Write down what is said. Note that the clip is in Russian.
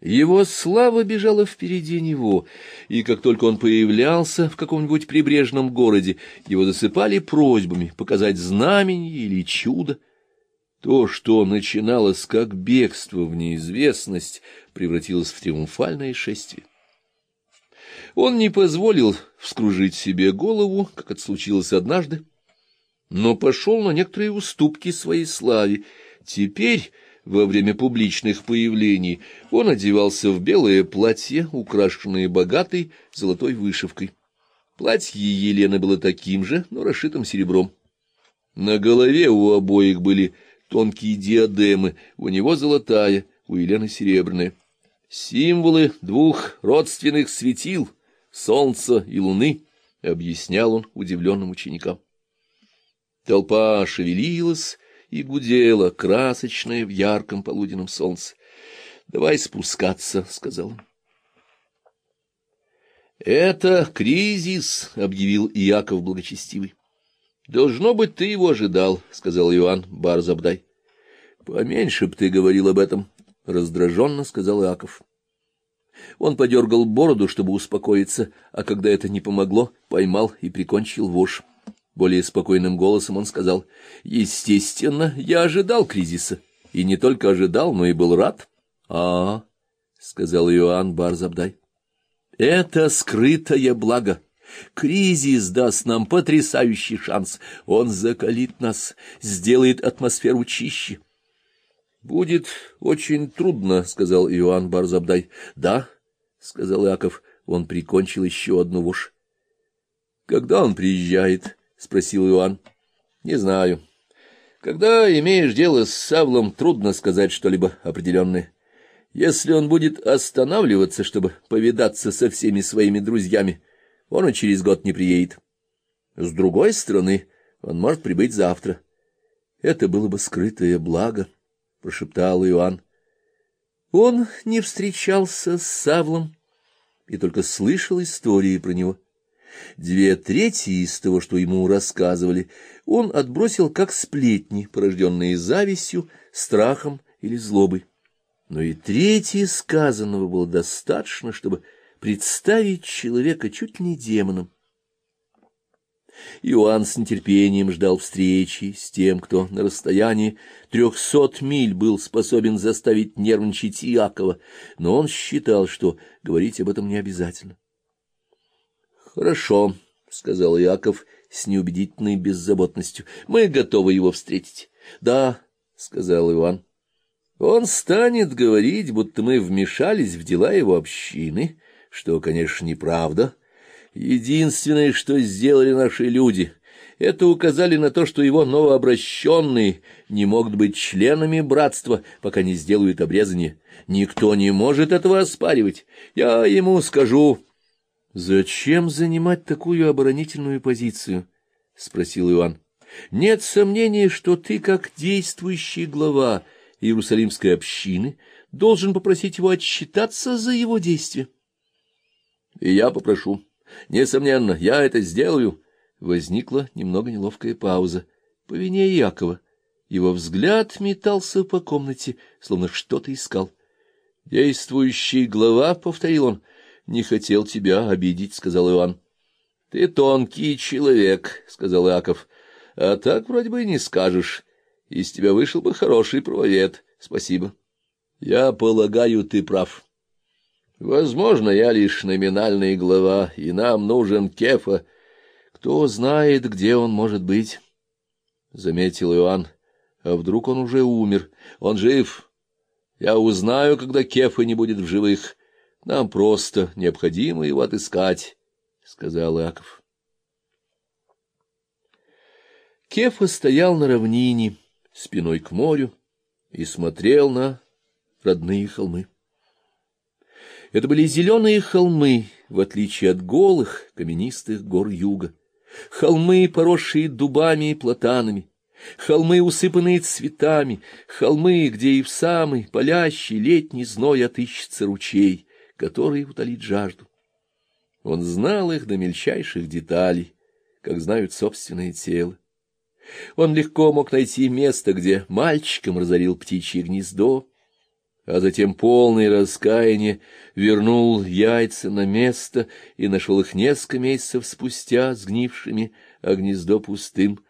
Его слава бежала впереди него, и как только он появлялся в каком-нибудь прибрежном городе, его засыпали просьбами показать знамение или чудо. То, что начиналось как бегство в неизвестность, превратилось в триумфальное шествие. Он не позволил вскружить себе голову, как это случилось однажды, но пошел на некоторые уступки своей славе. Теперь во время публичных появлений он одевался в белое платье, украшенное богатой золотой вышивкой. Платье Елены было таким же, но расшитым серебром. На голове у обоих были тонкие диадемы, у него золотая, у Елены серебряная. Символы двух родственных светил, солнца и луны, — объяснял он удивленным ученикам. Толпа шевелилась, и гудела, красочная в ярком полуденном солнце. — Давай спускаться, — сказал он. — Это кризис, — объявил Иаков благочестивый. — Должно быть, ты его ожидал, — сказал Иоанн Барзабдай. — Поменьше б ты говорил об этом, — раздраженно сказал Иаков. Он подергал бороду, чтобы успокоиться, а когда это не помогло, поймал и прикончил вошь. Более спокойным голосом он сказал, «Естественно, я ожидал кризиса, и не только ожидал, но и был рад». «А, — сказал Иоанн Барзабдай, — это скрытое благо». Кризис даст нам потрясающий шанс. Он закалит нас, сделает атмосферу чище. — Будет очень трудно, — сказал Иоанн Барзабдай. — Да, — сказал Яков. Он прикончил еще одну вошь. — Когда он приезжает? — спросил Иоанн. — Не знаю. Когда имеешь дело с Савлом, трудно сказать что-либо определенное. Если он будет останавливаться, чтобы повидаться со всеми своими друзьями, он и через год не приедет. С другой стороны, он может прибыть завтра. Это было бы скрытое благо, — прошептал Иоанн. Он не встречался с Савлом и только слышал истории про него. Две трети из того, что ему рассказывали, он отбросил как сплетни, порожденные завистью, страхом или злобой. Но и третье сказанного было достаточно, чтобы представить человека чуть ли не демоном. Иоанн с нетерпением ждал встречи с тем, кто на расстоянии трехсот миль был способен заставить нервничать Иакова, но он считал, что говорить об этом не обязательно. «Хорошо», — сказал Яков с неубедительной беззаботностью, — «мы готовы его встретить». «Да», — сказал Иван. «Он станет говорить, будто мы вмешались в дела его общины, что, конечно, неправда. Единственное, что сделали наши люди, это указали на то, что его новообращенные не могут быть членами братства, пока не сделают обрезание. Никто не может этого оспаривать. Я ему скажу...» Зачем занимать такую оборонительную позицию? спросил Иоанн. Нет сомнения, что ты, как действующий глава Иерусалимской общины, должен попросить его отчитаться за его действия. И я попрошу. Несомненно, я это сделаю. Возникла немного неловкая пауза. По вине Якова. Его взгляд метался по комнате, словно что-то искал. «Действующий глава», — повторил он, — не хотел тебя обидеть, — сказал Иван. — Ты тонкий человек, — сказал Иаков. — А так вроде бы не скажешь. Из тебя вышел бы хороший правовед. Спасибо. — Я полагаю, ты прав. Возможно, я лишь номинальный глава, и нам нужен Кефа. Кто знает, где он может быть, — заметил Иоанн. А вдруг он уже умер? Он жив. Я узнаю, когда Кефа не будет в живых. Нам просто необходимо его отыскать, — сказал Иаков. Кефа стоял на равнине, спиной к морю, и смотрел на родные холмы. Это были зеленые холмы, в отличие от голых каменистых гор юга. Холмы, поросшие дубами и платанами, холмы, усыпанные цветами, холмы, где и в самый палящий летний зной отыщется ручей, который утолит жажду. Он знал их до мельчайших деталей, как знают собственное тело. Он легко мог найти место, где мальчиком разорил птичье гнездо, а затем полный раскаяния вернул яйца на место и нашел их несколько месяцев спустя сгнившими, а гнездо пустым,